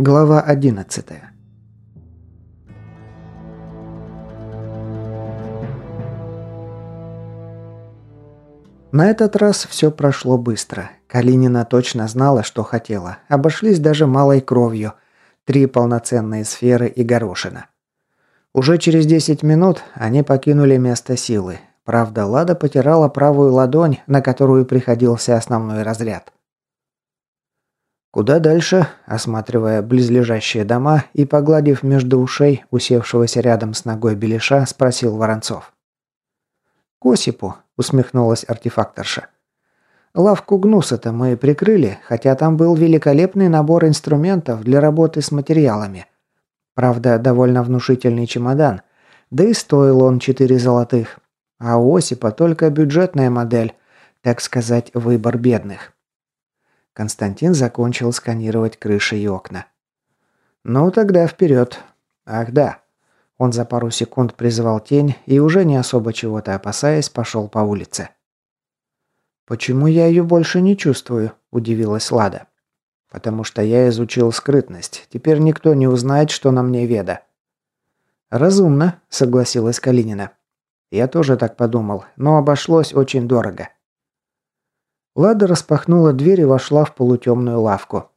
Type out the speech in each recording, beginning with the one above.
Глава 11. На этот раз все прошло быстро. Калинина точно знала, что хотела. Обошлись даже малой кровью. Три полноценные сферы и горошина. Уже через 10 минут они покинули место силы. Правда, Лада потирала правую ладонь, на которую приходился основной разряд. Куда дальше, осматривая близлежащие дома и погладив между ушей усевшегося рядом с ногой Белиша, спросил Воронцов. «К Осипу», — усмехнулась артефакторша. «Лавку Гнуса-то мы прикрыли, хотя там был великолепный набор инструментов для работы с материалами. Правда, довольно внушительный чемодан, да и стоил он четыре золотых. А у Осипа только бюджетная модель, так сказать, выбор бедных». Константин закончил сканировать крыши и окна. «Ну тогда вперед. Ах да». Он за пару секунд призвал тень и уже не особо чего-то опасаясь, пошел по улице. «Почему я ее больше не чувствую?» – удивилась Лада. «Потому что я изучил скрытность. Теперь никто не узнает, что на мне веда». «Разумно», – согласилась Калинина. «Я тоже так подумал, но обошлось очень дорого. Лада распахнула дверь и вошла в полутемную лавку.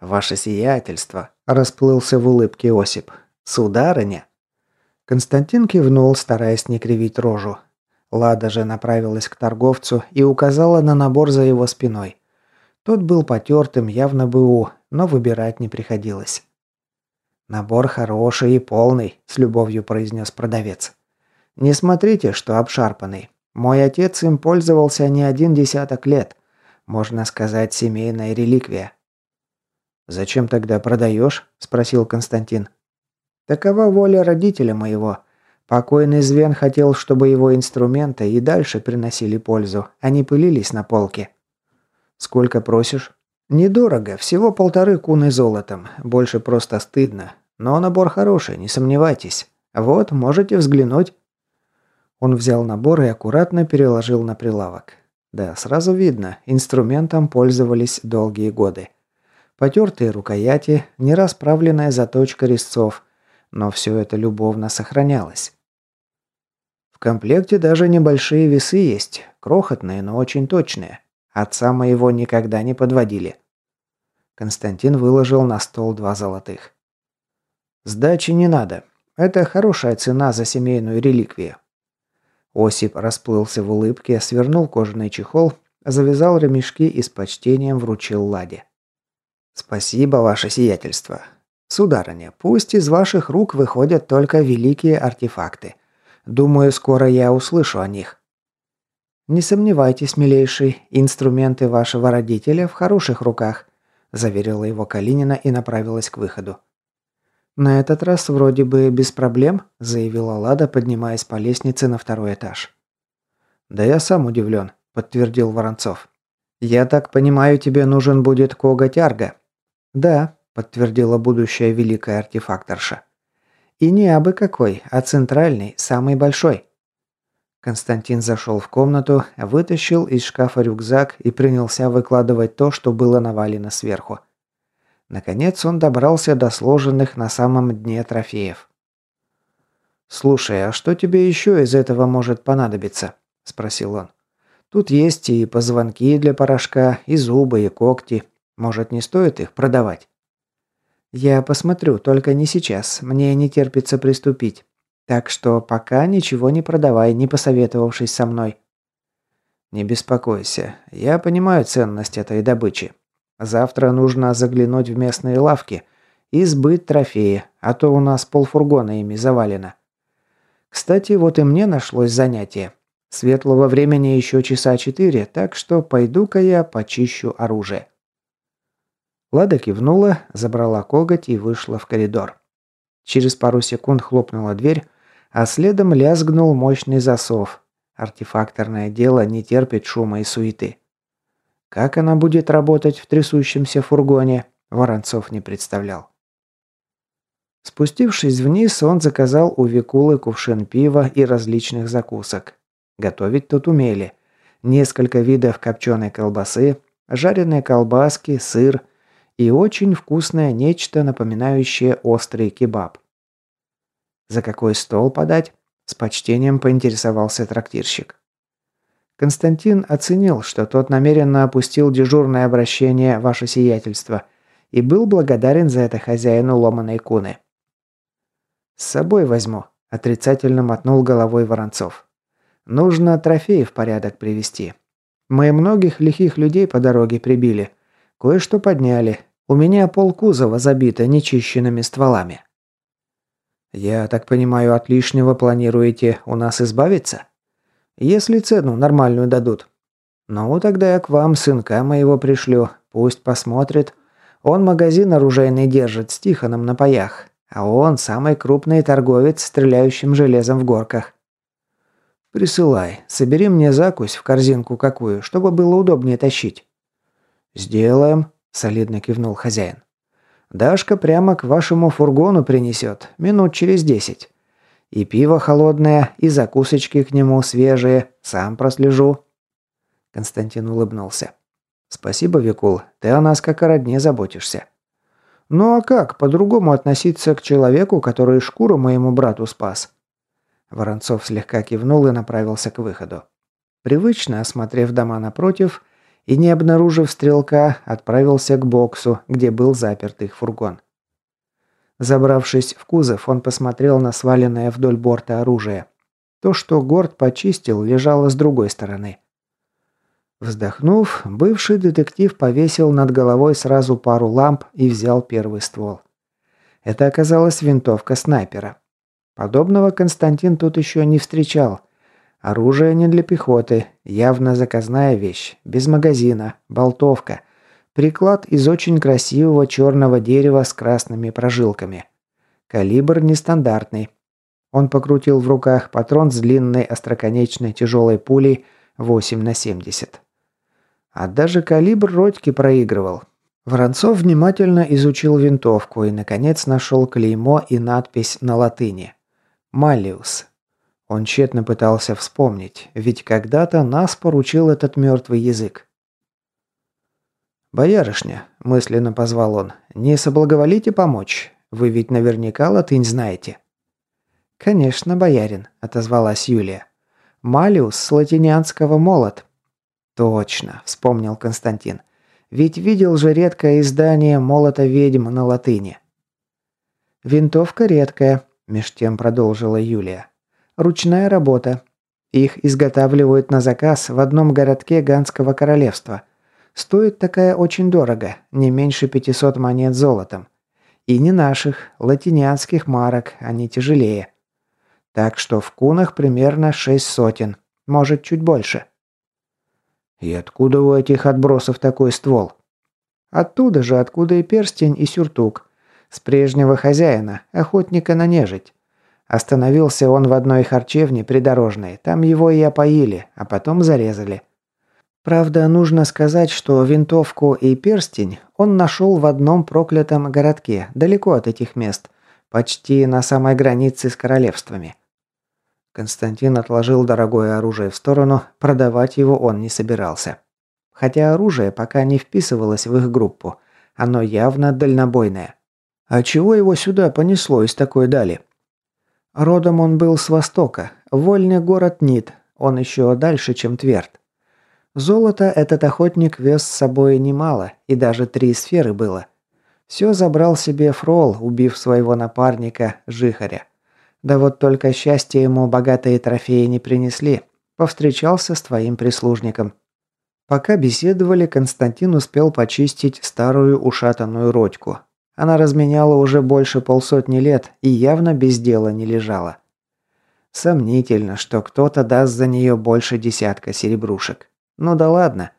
«Ваше сиятельство!» – расплылся в улыбке Осип. «Сударыня!» Константин кивнул, стараясь не кривить рожу. Лада же направилась к торговцу и указала на набор за его спиной. Тот был потертым, явно БУ, но выбирать не приходилось. «Набор хороший и полный», – с любовью произнес продавец. «Не смотрите, что обшарпанный. Мой отец им пользовался не один десяток лет. Можно сказать, семейная реликвия. «Зачем тогда продаешь?» – спросил Константин. «Такова воля родителя моего. Покойный Звен хотел, чтобы его инструменты и дальше приносили пользу, а не пылились на полке». «Сколько просишь?» «Недорого, всего полторы куны золотом. Больше просто стыдно. Но набор хороший, не сомневайтесь. Вот, можете взглянуть». Он взял набор и аккуратно переложил на прилавок. Да, сразу видно, инструментом пользовались долгие годы. Потертые рукояти, не расправленная заточка резцов, но все это любовно сохранялось. В комплекте даже небольшие весы есть, крохотные, но очень точные. Отца моего никогда не подводили. Константин выложил на стол два золотых. «Сдачи не надо. Это хорошая цена за семейную реликвию. Осип расплылся в улыбке, свернул кожаный чехол, завязал ремешки и с почтением вручил Ладе. «Спасибо, ваше сиятельство. Сударыня, пусть из ваших рук выходят только великие артефакты. Думаю, скоро я услышу о них». «Не сомневайтесь, милейший, инструменты вашего родителя в хороших руках», заверила его Калинина и направилась к выходу. «На этот раз вроде бы без проблем», – заявила Лада, поднимаясь по лестнице на второй этаж. «Да я сам удивлен», – подтвердил Воронцов. «Я так понимаю, тебе нужен будет коготь Арга?» «Да», – подтвердила будущая великая артефакторша. «И не абы какой, а центральный, самый большой». Константин зашел в комнату, вытащил из шкафа рюкзак и принялся выкладывать то, что было навалено сверху. Наконец он добрался до сложенных на самом дне трофеев. «Слушай, а что тебе еще из этого может понадобиться?» – спросил он. «Тут есть и позвонки для порошка, и зубы, и когти. Может, не стоит их продавать?» «Я посмотрю, только не сейчас. Мне не терпится приступить. Так что пока ничего не продавай, не посоветовавшись со мной». «Не беспокойся. Я понимаю ценность этой добычи. Завтра нужно заглянуть в местные лавки и сбыть трофеи, а то у нас полфургона ими завалено. Кстати, вот и мне нашлось занятие. Светлого времени еще часа четыре, так что пойду-ка я почищу оружие. Лада кивнула, забрала коготь и вышла в коридор. Через пару секунд хлопнула дверь, а следом лязгнул мощный засов. Артефакторное дело не терпит шума и суеты. Как она будет работать в трясущемся фургоне, Воронцов не представлял. Спустившись вниз, он заказал у Викулы кувшин пива и различных закусок. Готовить тут умели. Несколько видов копченой колбасы, жареные колбаски, сыр и очень вкусное нечто, напоминающее острый кебаб. «За какой стол подать?» – с почтением поинтересовался трактирщик. Константин оценил, что тот намеренно опустил дежурное обращение «Ваше сиятельство» и был благодарен за это хозяину ломаной куны. «С собой возьму», – отрицательно мотнул головой Воронцов. «Нужно трофеи в порядок привести. Мы многих лихих людей по дороге прибили. Кое-что подняли. У меня полкузова забито нечищенными стволами». «Я так понимаю, от лишнего планируете у нас избавиться?» «Если цену нормальную дадут». «Ну, тогда я к вам сынка моего пришлю. Пусть посмотрит. Он магазин оружейный держит с Тихоном на паях. А он самый крупный торговец стреляющим железом в горках. Присылай. Собери мне закусь в корзинку какую, чтобы было удобнее тащить. Сделаем, солидно кивнул хозяин. Дашка прямо к вашему фургону принесет, минут через десять. И пиво холодное, и закусочки к нему свежие, сам прослежу. Константин улыбнулся. Спасибо, Викул, ты о нас как о родне заботишься. Ну а как по-другому относиться к человеку, который шкуру моему брату спас? Воронцов слегка кивнул и направился к выходу. Привычно осмотрев дома напротив и не обнаружив стрелка, отправился к боксу, где был заперт их фургон. Забравшись в кузов, он посмотрел на сваленное вдоль борта оружие. То, что Горд почистил, лежало с другой стороны. Вздохнув, бывший детектив повесил над головой сразу пару ламп и взял первый ствол. Это оказалась винтовка снайпера. Подобного Константин тут еще не встречал. Оружие не для пехоты, явно заказная вещь, без магазина, болтовка. Приклад из очень красивого черного дерева с красными прожилками. Калибр нестандартный. Он покрутил в руках патрон с длинной остроконечной тяжелой пулей 8 на 70. А даже калибр Родьки проигрывал. Воронцов внимательно изучил винтовку и, наконец, нашел клеймо и надпись на латыни. «Малиус». Он тщетно пытался вспомнить, ведь когда-то нас поручил этот мертвый язык. «Боярышня», – мысленно позвал он, – «не соблаговолите помочь? Вы ведь наверняка латынь знаете». «Конечно, боярин», – отозвалась Юлия. «Малиус с латинянского молот. «Точно», – вспомнил Константин. «Ведь видел же редкое издание «Молота ведьм» на латыни». «Винтовка редкая», – меж тем продолжила Юлия. «Ручная работа. Их изготавливают на заказ в одном городке Ганского королевства. Стоит такая очень дорого, не меньше 500 монет золотом. И не наших, латинянских марок, они тяжелее. Так что в кунах примерно шесть сотен, может чуть больше. «И откуда у этих отбросов такой ствол?» «Оттуда же, откуда и перстень, и сюртук. С прежнего хозяина, охотника на нежить. Остановился он в одной харчевне придорожной, там его и опоили, а потом зарезали. Правда, нужно сказать, что винтовку и перстень он нашел в одном проклятом городке, далеко от этих мест, почти на самой границе с королевствами. Константин отложил дорогое оружие в сторону, продавать его он не собирался. Хотя оружие пока не вписывалось в их группу, оно явно дальнобойное. А чего его сюда понесло из такой дали? Родом он был с востока, вольный город Нит, он еще дальше, чем Тверд. Золото этот охотник вез с собой немало, и даже три сферы было. Все забрал себе Фрол, убив своего напарника, Жихаря. Да вот только счастье ему богатые трофеи не принесли. Повстречался с твоим прислужником. Пока беседовали, Константин успел почистить старую ушатанную родьку. Она разменяла уже больше полсотни лет и явно без дела не лежала. Сомнительно, что кто-то даст за нее больше десятка серебрушек. Ну да ладно.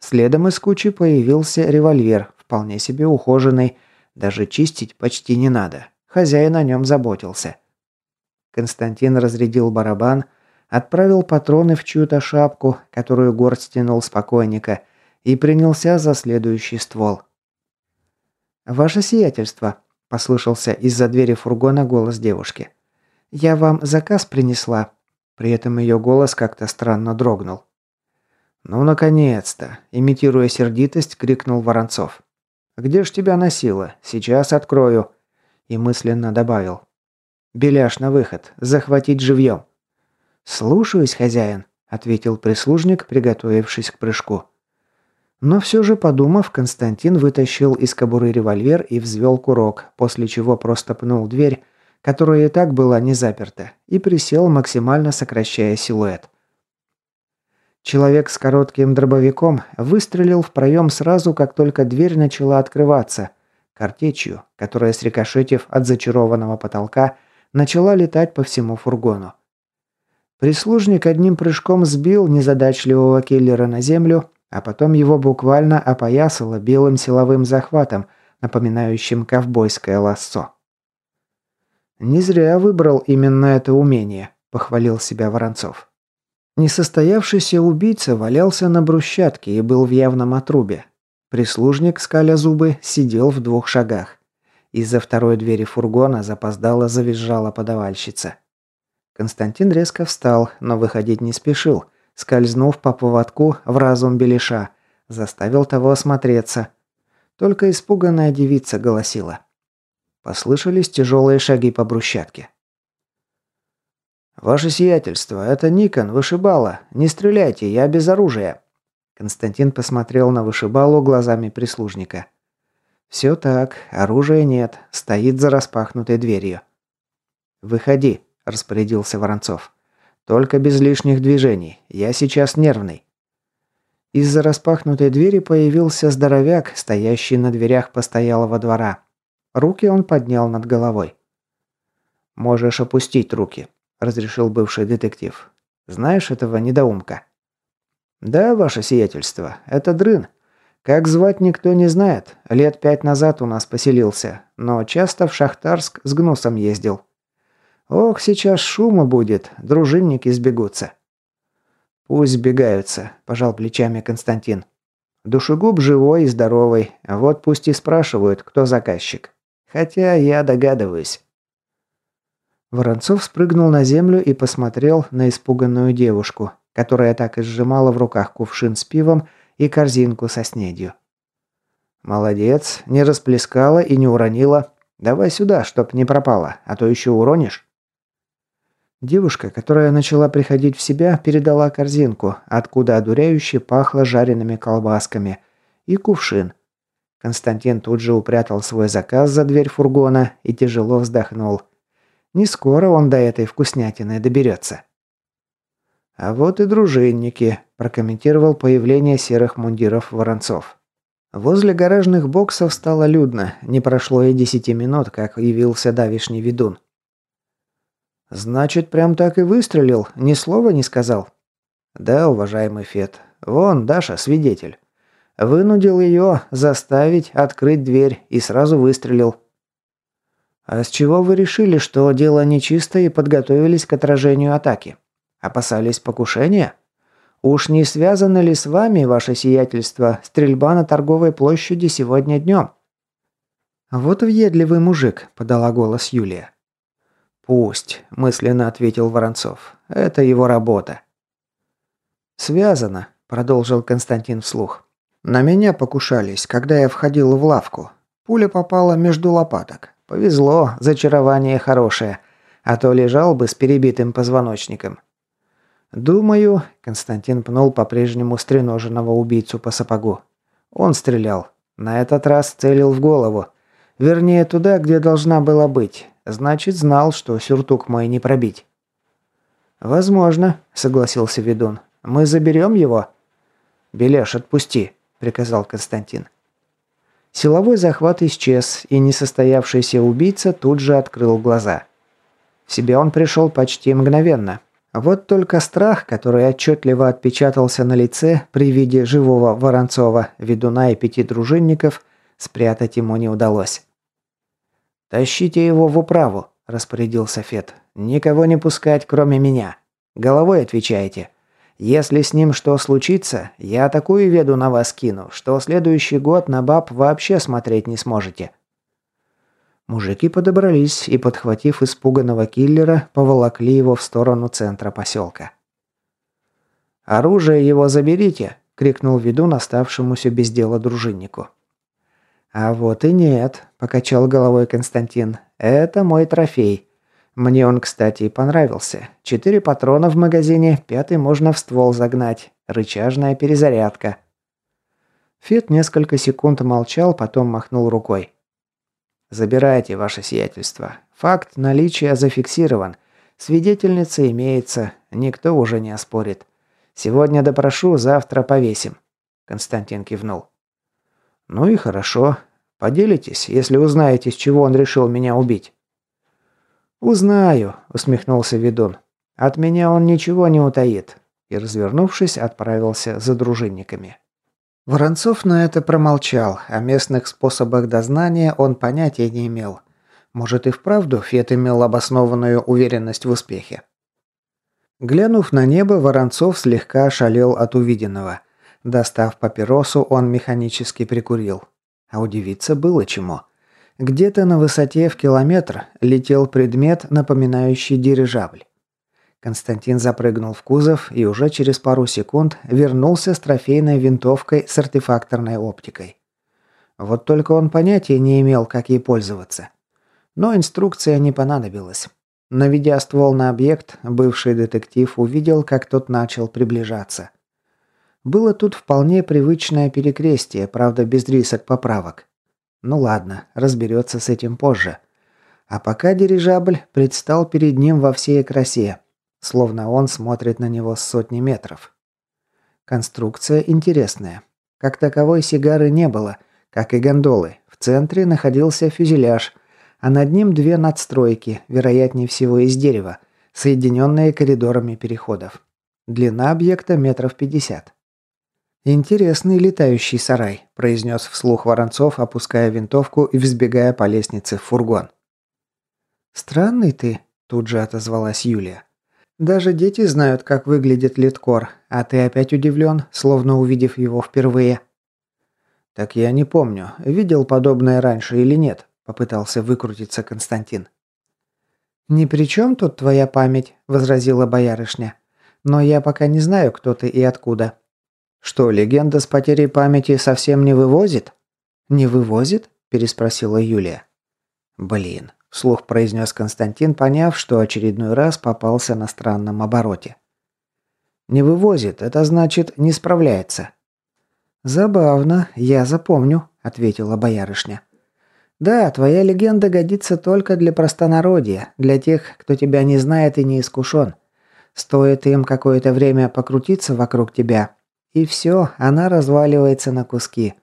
Следом из кучи появился револьвер, вполне себе ухоженный. Даже чистить почти не надо. Хозяин о нем заботился. Константин разрядил барабан, отправил патроны в чью-то шапку, которую Горд стянул с покойника, и принялся за следующий ствол. «Ваше сиятельство», – послышался из-за двери фургона голос девушки. «Я вам заказ принесла». При этом ее голос как-то странно дрогнул. «Ну, наконец-то!» – имитируя сердитость, крикнул Воронцов. «Где ж тебя носило? Сейчас открою!» И мысленно добавил. «Беляш на выход. Захватить живьем». «Слушаюсь, хозяин», – ответил прислужник, приготовившись к прыжку. Но все же, подумав, Константин вытащил из кобуры револьвер и взвел курок, после чего просто пнул дверь, которая и так была не заперта, и присел, максимально сокращая силуэт. Человек с коротким дробовиком выстрелил в проем сразу, как только дверь начала открываться, картечью, которая, срикошетив от зачарованного потолка, начала летать по всему фургону. Прислужник одним прыжком сбил незадачливого киллера на землю а потом его буквально опоясало белым силовым захватом, напоминающим ковбойское лассо. «Не зря выбрал именно это умение», – похвалил себя Воронцов. Несостоявшийся убийца валялся на брусчатке и был в явном отрубе. Прислужник, скаля зубы, сидел в двух шагах. Из-за второй двери фургона запоздала завизжала подавальщица. Константин резко встал, но выходить не спешил – скользнув по поводку в разум Белиша, заставил того осмотреться. Только испуганная девица голосила. Послышались тяжелые шаги по брусчатке. «Ваше сиятельство, это Никон, вышибала. Не стреляйте, я без оружия». Константин посмотрел на вышибалу глазами прислужника. «Все так, оружия нет, стоит за распахнутой дверью». «Выходи», – распорядился Воронцов. Только без лишних движений. Я сейчас нервный. Из-за распахнутой двери появился здоровяк, стоящий на дверях постоялого двора. Руки он поднял над головой. «Можешь опустить руки», – разрешил бывший детектив. «Знаешь этого недоумка?» «Да, ваше сиятельство, это дрын. Как звать никто не знает. Лет пять назад у нас поселился, но часто в Шахтарск с гнусом ездил. Ох, сейчас шума будет, дружинники сбегутся. Пусть сбегаются, пожал плечами Константин. Душегуб живой и здоровый, вот пусть и спрашивают, кто заказчик. Хотя я догадываюсь. Воронцов спрыгнул на землю и посмотрел на испуганную девушку, которая так и сжимала в руках кувшин с пивом и корзинку со снедью. «Молодец, не расплескала и не уронила. Давай сюда, чтоб не пропала, а то еще уронишь». Девушка, которая начала приходить в себя, передала корзинку, откуда одуряюще пахло жареными колбасками, и кувшин. Константин тут же упрятал свой заказ за дверь фургона и тяжело вздохнул. Не скоро он до этой вкуснятины доберется. «А вот и дружинники», – прокомментировал появление серых мундиров Воронцов. Возле гаражных боксов стало людно. Не прошло и десяти минут, как явился давишний ведун. «Значит, прям так и выстрелил, ни слова не сказал?» «Да, уважаемый Фет. Вон, Даша, свидетель. Вынудил ее заставить открыть дверь и сразу выстрелил». «А с чего вы решили, что дело нечисто и подготовились к отражению атаки? Опасались покушения? Уж не связано ли с вами, ваше сиятельство, стрельба на торговой площади сегодня днем?» «Вот въедливый мужик», – подала голос Юлия. «Пусть», – мысленно ответил Воронцов. «Это его работа». «Связано», – продолжил Константин вслух. «На меня покушались, когда я входил в лавку. Пуля попала между лопаток. Повезло, зачарование хорошее, а то лежал бы с перебитым позвоночником». «Думаю», – Константин пнул по-прежнему стреноженного убийцу по сапогу. «Он стрелял. На этот раз целил в голову. Вернее, туда, где должна была быть. Значит, знал, что сюртук мой не пробить. «Возможно», — согласился ведун. «Мы заберем его?» «Беляш, отпусти», — приказал Константин. Силовой захват исчез, и несостоявшийся убийца тут же открыл глаза. В себя он пришел почти мгновенно. Вот только страх, который отчетливо отпечатался на лице при виде живого Воронцова, ведуна и пяти дружинников, спрятать ему не удалось. «Тащите его в управу», – распорядился Фет. «Никого не пускать, кроме меня. Головой отвечайте. Если с ним что случится, я такую веду на вас кину, что следующий год на баб вообще смотреть не сможете». Мужики подобрались и, подхватив испуганного киллера, поволокли его в сторону центра поселка. «Оружие его заберите!» – крикнул ведун оставшемуся без дела дружиннику. «А вот и нет», – покачал головой Константин. «Это мой трофей. Мне он, кстати, и понравился. Четыре патрона в магазине, пятый можно в ствол загнать. Рычажная перезарядка». Фет несколько секунд молчал, потом махнул рукой. «Забирайте, ваше сиятельство. Факт наличия зафиксирован. Свидетельница имеется, никто уже не оспорит. Сегодня допрошу, завтра повесим». Константин кивнул. «Ну и хорошо. Поделитесь, если узнаете, с чего он решил меня убить». «Узнаю», — усмехнулся ведун. «От меня он ничего не утаит». И, развернувшись, отправился за дружинниками. Воронцов на это промолчал, о местных способах дознания он понятия не имел. Может и вправду Фет имел обоснованную уверенность в успехе. Глянув на небо, Воронцов слегка ошалел от увиденного. Достав папиросу, он механически прикурил. А удивиться было чему. Где-то на высоте в километр летел предмет, напоминающий дирижабль. Константин запрыгнул в кузов и уже через пару секунд вернулся с трофейной винтовкой с артефакторной оптикой. Вот только он понятия не имел, как ей пользоваться. Но инструкция не понадобилась. Наведя ствол на объект, бывший детектив увидел, как тот начал приближаться. Было тут вполне привычное перекрестие, правда без рисок поправок. Ну ладно, разберется с этим позже. А пока дирижабль предстал перед ним во всей красе – Словно он смотрит на него с сотни метров. Конструкция интересная. Как таковой сигары не было, как и гондолы. В центре находился фюзеляж, а над ним две надстройки, вероятнее всего из дерева, соединенные коридорами переходов. Длина объекта метров пятьдесят. «Интересный летающий сарай», – произнес вслух Воронцов, опуская винтовку и взбегая по лестнице в фургон. «Странный ты», – тут же отозвалась Юлия. Даже дети знают, как выглядит литкор, а ты опять удивлен, словно увидев его впервые. Так я не помню, видел подобное раньше или нет, попытался выкрутиться Константин. «Ни при чем тут твоя память», – возразила боярышня. «Но я пока не знаю, кто ты и откуда». «Что, легенда с потерей памяти совсем не вывозит?» «Не вывозит?» – переспросила Юлия. «Блин, – вслух произнес Константин, поняв, что очередной раз попался на странном обороте. «Не вывозит, это значит, не справляется». «Забавно, я запомню», – ответила боярышня. «Да, твоя легенда годится только для простонародья, для тех, кто тебя не знает и не искушен. Стоит им какое-то время покрутиться вокруг тебя, и все, она разваливается на куски.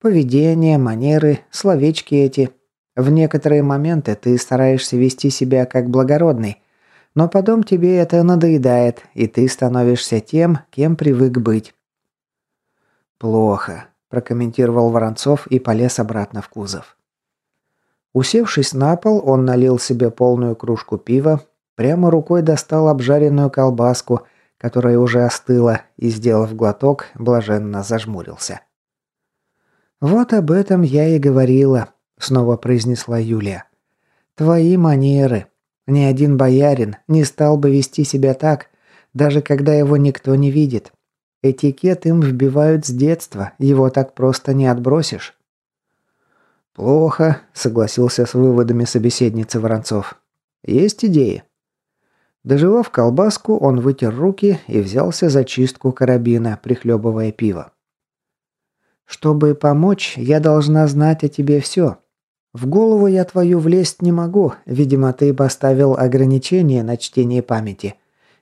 Поведение, манеры, словечки эти, в некоторые моменты ты стараешься вести себя как благородный, но потом тебе это надоедает, и ты становишься тем, кем привык быть. «Плохо», – прокомментировал Воронцов и полез обратно в кузов. Усевшись на пол, он налил себе полную кружку пива, прямо рукой достал обжаренную колбаску, которая уже остыла, и, сделав глоток, блаженно зажмурился. «Вот об этом я и говорила», снова произнесла Юлия. Твои манеры. Ни один боярин не стал бы вести себя так, даже когда его никто не видит. Этикет им вбивают с детства, его так просто не отбросишь. Плохо, согласился с выводами собеседницы Воронцов. Есть идеи? Доживав колбаску, он вытер руки и взялся за чистку карабина, прихлебывая пиво. «Чтобы помочь, я должна знать о тебе все. В голову я твою влезть не могу, видимо, ты поставил ограничение на чтение памяти.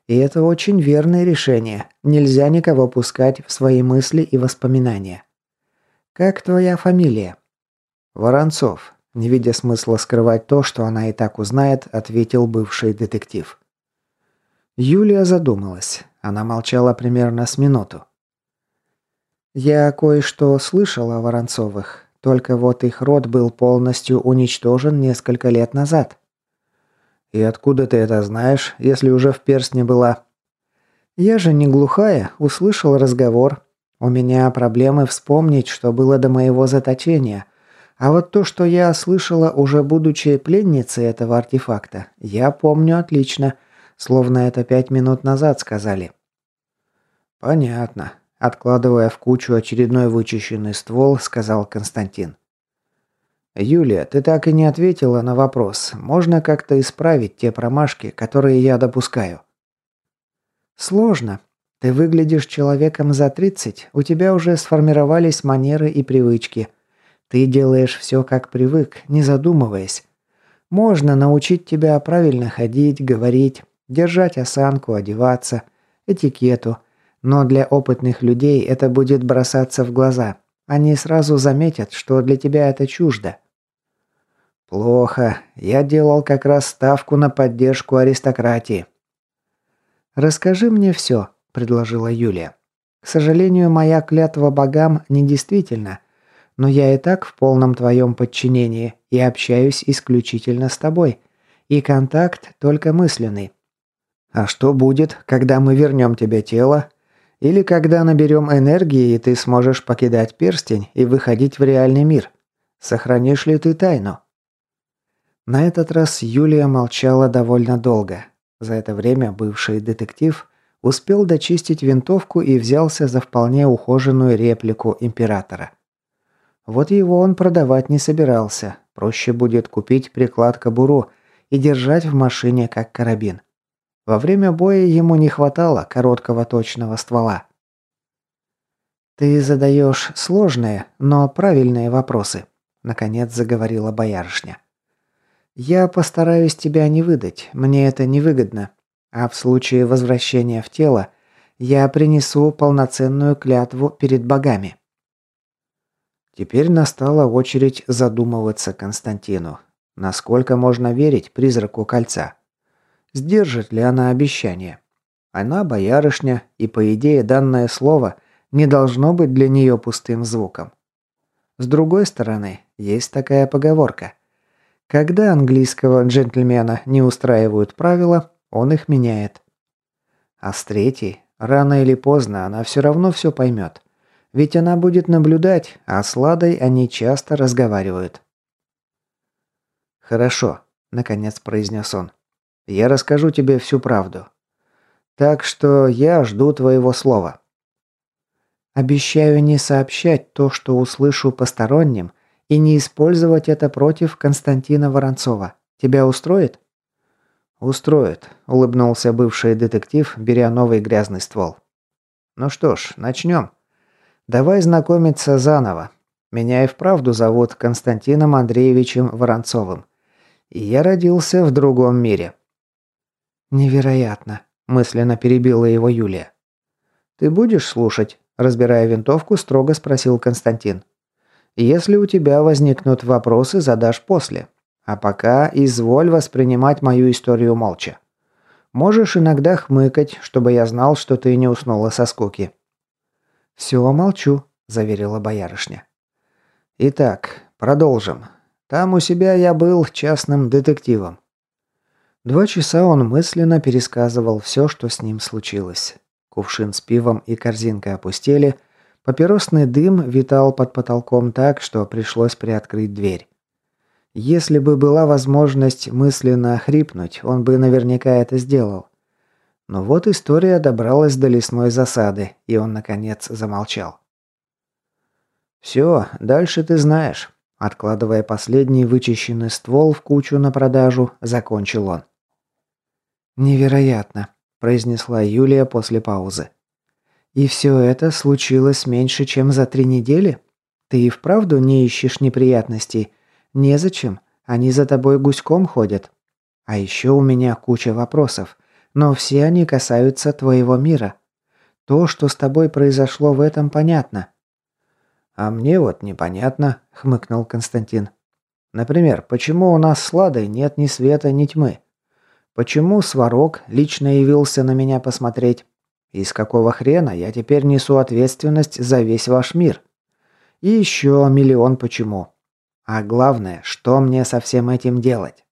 И это очень верное решение. Нельзя никого пускать в свои мысли и воспоминания. Как твоя фамилия? Воронцов. Не видя смысла скрывать то, что она и так узнает, ответил бывший детектив. Юлия задумалась. Она молчала примерно с минуту. «Я кое-что слышала о Воронцовых. Только вот их род был полностью уничтожен несколько лет назад. И откуда ты это знаешь, если уже в перстне была? Я же не глухая, услышал разговор. У меня проблемы вспомнить, что было до моего заточения. А вот то, что я слышала, уже будучи пленницей этого артефакта, я помню отлично, словно это пять минут назад сказали. Понятно. Откладывая в кучу очередной вычищенный ствол, сказал Константин. «Юлия, ты так и не ответила на вопрос. Можно как-то исправить те промашки, которые я допускаю?» «Сложно. Ты выглядишь человеком за 30, у тебя уже сформировались манеры и привычки. Ты делаешь все как привык, не задумываясь. Можно научить тебя правильно ходить, говорить, держать осанку, одеваться, этикету. Но для опытных людей это будет бросаться в глаза. Они сразу заметят, что для тебя это чуждо. Плохо. Я делал как раз ставку на поддержку аристократии. Расскажи мне все, предложила Юлия. К сожалению, моя клятва богам недействительна, но я и так в полном твоем подчинении и общаюсь исключительно с тобой. И контакт только мысленный. А что будет, когда мы вернем тебе тело? Или когда наберем энергии, и ты сможешь покидать перстень и выходить в реальный мир? Сохранишь ли ты тайну? На этот раз Юлия молчала довольно долго. За это время бывший детектив успел дочистить винтовку и взялся за вполне ухоженную реплику императора. Вот его он продавать не собирался. Проще будет купить приклад-кобуру и держать в машине как карабин. Во время боя ему не хватало короткого точного ствола. «Ты задаешь сложные, но правильные вопросы», – наконец заговорила боярышня. «Я постараюсь тебя не выдать, мне это невыгодно. А в случае возвращения в тело я принесу полноценную клятву перед богами». Теперь настала очередь задумываться Константину. Насколько можно верить призраку кольца? Сдержит ли она обещание? Она боярышня, и по идее данное слово не должно быть для нее пустым звуком. С другой стороны, есть такая поговорка. Когда английского джентльмена не устраивают правила, он их меняет. А с третьей, рано или поздно, она все равно все поймет. Ведь она будет наблюдать, а с Ладой они часто разговаривают. «Хорошо», — наконец произнес он. «Я расскажу тебе всю правду. Так что я жду твоего слова». «Обещаю не сообщать то, что услышу посторонним, и не использовать это против Константина Воронцова. Тебя устроит?» «Устроит», — улыбнулся бывший детектив, беря новый грязный ствол. «Ну что ж, начнем». Давай знакомиться заново. Меня и вправду зовут Константином Андреевичем Воронцовым. И я родился в другом мире». «Невероятно», – мысленно перебила его Юлия. «Ты будешь слушать?» – разбирая винтовку, строго спросил Константин. «Если у тебя возникнут вопросы, задашь после. А пока изволь воспринимать мою историю молча. Можешь иногда хмыкать, чтобы я знал, что ты не уснула со скуки». «Все, молчу», – заверила боярышня. «Итак, продолжим. Там у себя я был частным детективом». Два часа он мысленно пересказывал все, что с ним случилось. Кувшин с пивом и корзинка опустели, папиросный дым витал под потолком так, что пришлось приоткрыть дверь. Если бы была возможность мысленно охрипнуть, он бы наверняка это сделал. Но вот история добралась до лесной засады, и он, наконец, замолчал. «Все, дальше ты знаешь», – откладывая последний вычищенный ствол в кучу на продажу, закончил он. «Невероятно», – произнесла Юлия после паузы. «И все это случилось меньше, чем за три недели? Ты и вправду не ищешь неприятностей? Незачем, они за тобой гуськом ходят. А еще у меня куча вопросов. Но все они касаются твоего мира. То, что с тобой произошло в этом, понятно». «А мне вот непонятно», — хмыкнул Константин. «Например, почему у нас с Ладой нет ни света, ни тьмы? Почему Сварог лично явился на меня посмотреть? И с какого хрена я теперь несу ответственность за весь ваш мир? И еще миллион почему. А главное, что мне со всем этим делать?»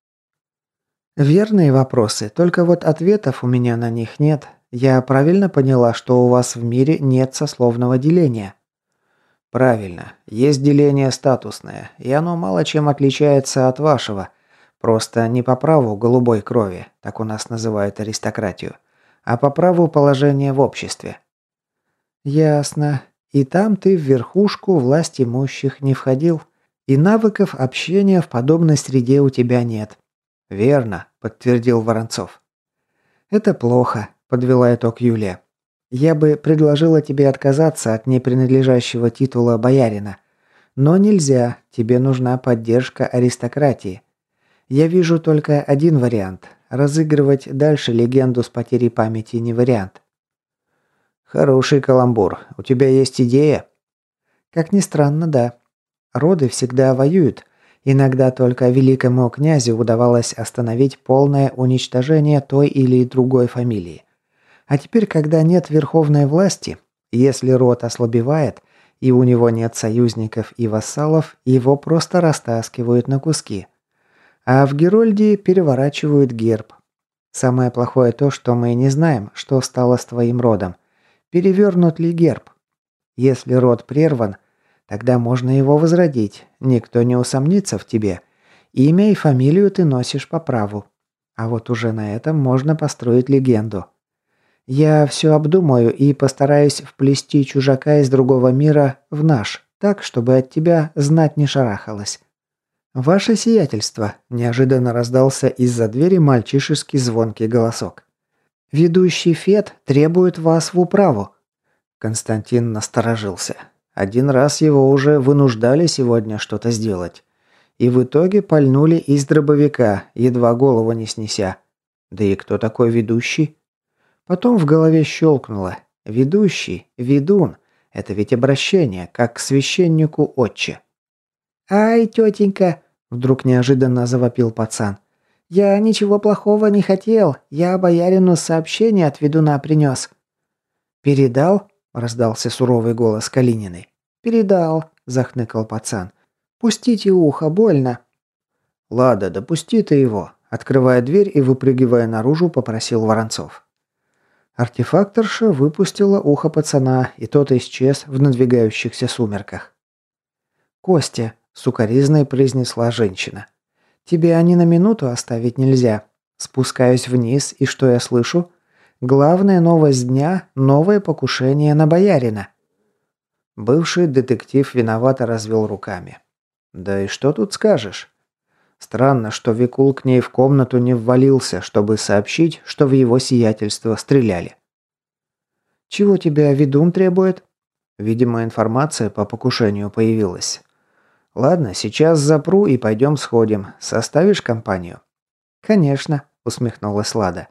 Верные вопросы, только вот ответов у меня на них нет. Я правильно поняла, что у вас в мире нет сословного деления? Правильно. Есть деление статусное, и оно мало чем отличается от вашего. Просто не по праву голубой крови, так у нас называют аристократию, а по праву положения в обществе. Ясно. И там ты в верхушку власть имущих не входил. И навыков общения в подобной среде у тебя нет. Верно, подтвердил Воронцов. Это плохо, подвела итог Юлия. Я бы предложила тебе отказаться от непринадлежащего титула боярина. Но нельзя, тебе нужна поддержка аристократии. Я вижу только один вариант. Разыгрывать дальше легенду с потерей памяти не вариант. Хороший каламбур. У тебя есть идея? Как ни странно, да. Роды всегда воюют. Иногда только великому князю удавалось остановить полное уничтожение той или другой фамилии. А теперь, когда нет верховной власти, если род ослабевает, и у него нет союзников и вассалов, его просто растаскивают на куски. А в Герольдии переворачивают герб. Самое плохое то, что мы не знаем, что стало с твоим родом. Перевернут ли герб? Если род прерван, тогда можно его возродить. Никто не усомнится в тебе. Имя и фамилию ты носишь по праву. А вот уже на этом можно построить легенду. Я все обдумаю и постараюсь вплести чужака из другого мира в наш, так, чтобы от тебя знать не шарахалось. Ваше сиятельство, неожиданно раздался из-за двери мальчишеский звонкий голосок. Ведущий Фет требует вас в управу. Константин насторожился. Один раз его уже вынуждали сегодня что-то сделать. И в итоге пальнули из дробовика, едва голову не снеся. Да и кто такой ведущий? Потом в голове щелкнуло. Ведущий, ведун. Это ведь обращение, как к священнику отче. «Ай, тетенька!» – вдруг неожиданно завопил пацан. «Я ничего плохого не хотел. Я боярину сообщение от ведуна принес». «Передал?» – раздался суровый голос Калининой. «Передал», – захныкал пацан. «Пустите ухо, больно». «Лада, да пусти ты его», – открывая дверь и выпрыгивая наружу, попросил Воронцов. Артефакторша выпустила ухо пацана, и тот исчез в надвигающихся сумерках. «Костя», — сукоризной произнесла женщина, — «тебя ни на минуту оставить нельзя. Спускаюсь вниз, и что я слышу? Главная новость дня – новое покушение на боярина». Бывший детектив виновато развел руками. «Да и что тут скажешь? Странно, что Викул к ней в комнату не ввалился, чтобы сообщить, что в его сиятельство стреляли. «Чего тебя ведун требует?» Видимо, информация по покушению появилась. «Ладно, сейчас запру и пойдем сходим. Составишь компанию?» «Конечно», — усмехнулась Лада.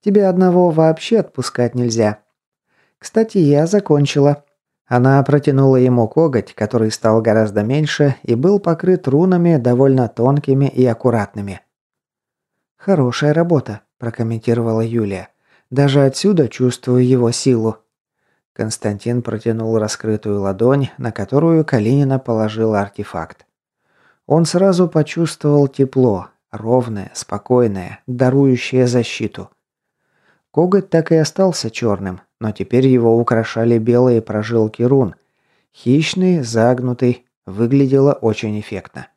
«Тебя одного вообще отпускать нельзя. Кстати, я закончила. Она протянула ему коготь, который стал гораздо меньше и был покрыт рунами довольно тонкими и аккуратными. «Хорошая работа», – прокомментировала Юлия. «Даже отсюда чувствую его силу». Константин протянул раскрытую ладонь, на которую Калинина положила артефакт. Он сразу почувствовал тепло, ровное, спокойное, дарующее защиту. Коготь так и остался черным, но теперь его украшали белые прожилки рун. Хищный, загнутый, выглядело очень эффектно.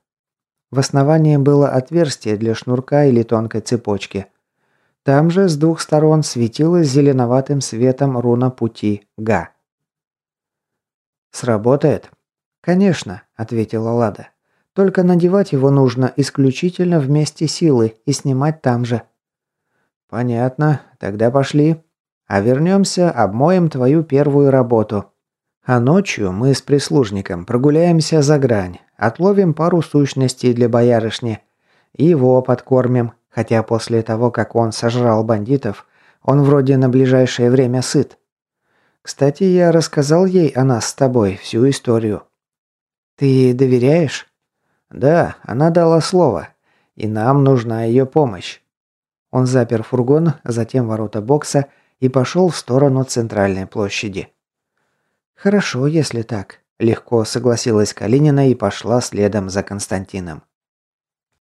В основании было отверстие для шнурка или тонкой цепочки. Там же с двух сторон светилась зеленоватым светом руна пути Га. «Сработает?» «Конечно», — ответила Лада. «Только надевать его нужно исключительно вместе силы и снимать там же». «Понятно. Тогда пошли». А вернемся, обмоем твою первую работу. А ночью мы с прислужником прогуляемся за грань, отловим пару сущностей для боярышни. И его подкормим, хотя после того, как он сожрал бандитов, он вроде на ближайшее время сыт. Кстати, я рассказал ей о нас с тобой всю историю. Ты доверяешь? Да, она дала слово. И нам нужна ее помощь. Он запер фургон, затем ворота бокса и пошел в сторону центральной площади. «Хорошо, если так», – легко согласилась Калинина и пошла следом за Константином.